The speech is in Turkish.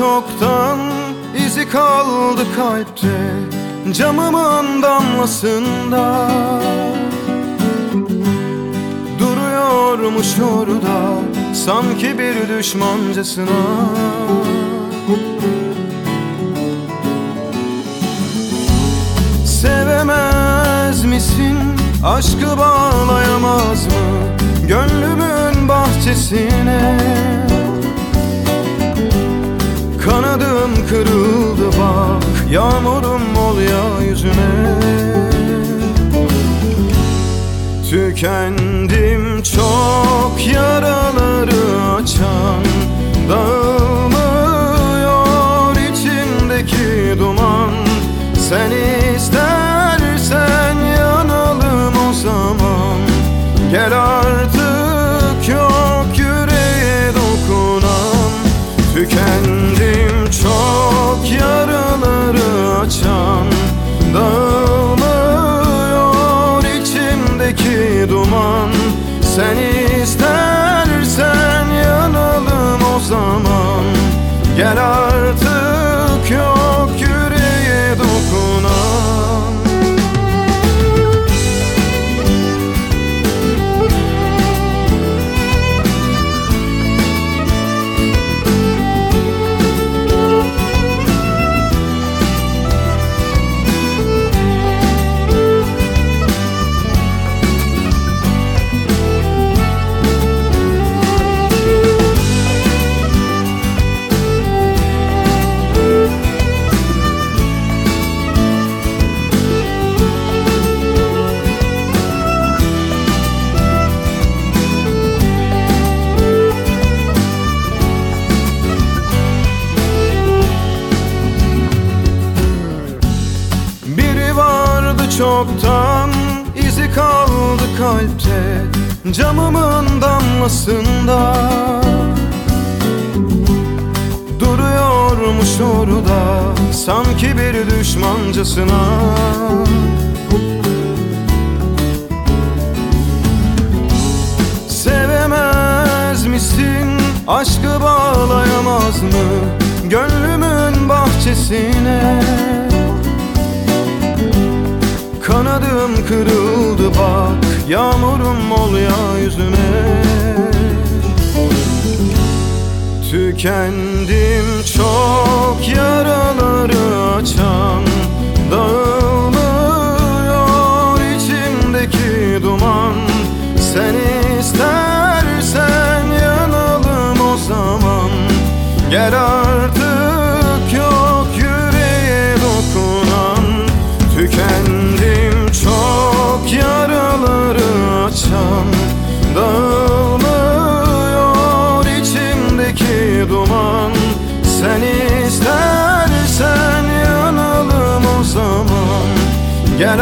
çoktan izi kaldı kalpte Camımın damlasında. Duruyormuş orada sanki bir düşmancasına. Sevemez misin aşkı bağlayamaz mı Gönlümün bahçesine kırıldı bak Yağmurum ol ya yüzüme. Tükendim çok yaraları açan Dağılmıyor içimdeki duman. Sen çoktan izi kaldı kalpte Camımın damlasında. Duruyormuş orada sanki bir düşmancasına. Sevemez misin? Aşkı bağlayamaz mı? Gönlümün bahçesine Kanadım kırıldı bak Yağmurum ol ya yüzüme. Tükendim çok yaraları Dağılmıyor içimdeki duman. Sen istersen yanalım o zaman. Gel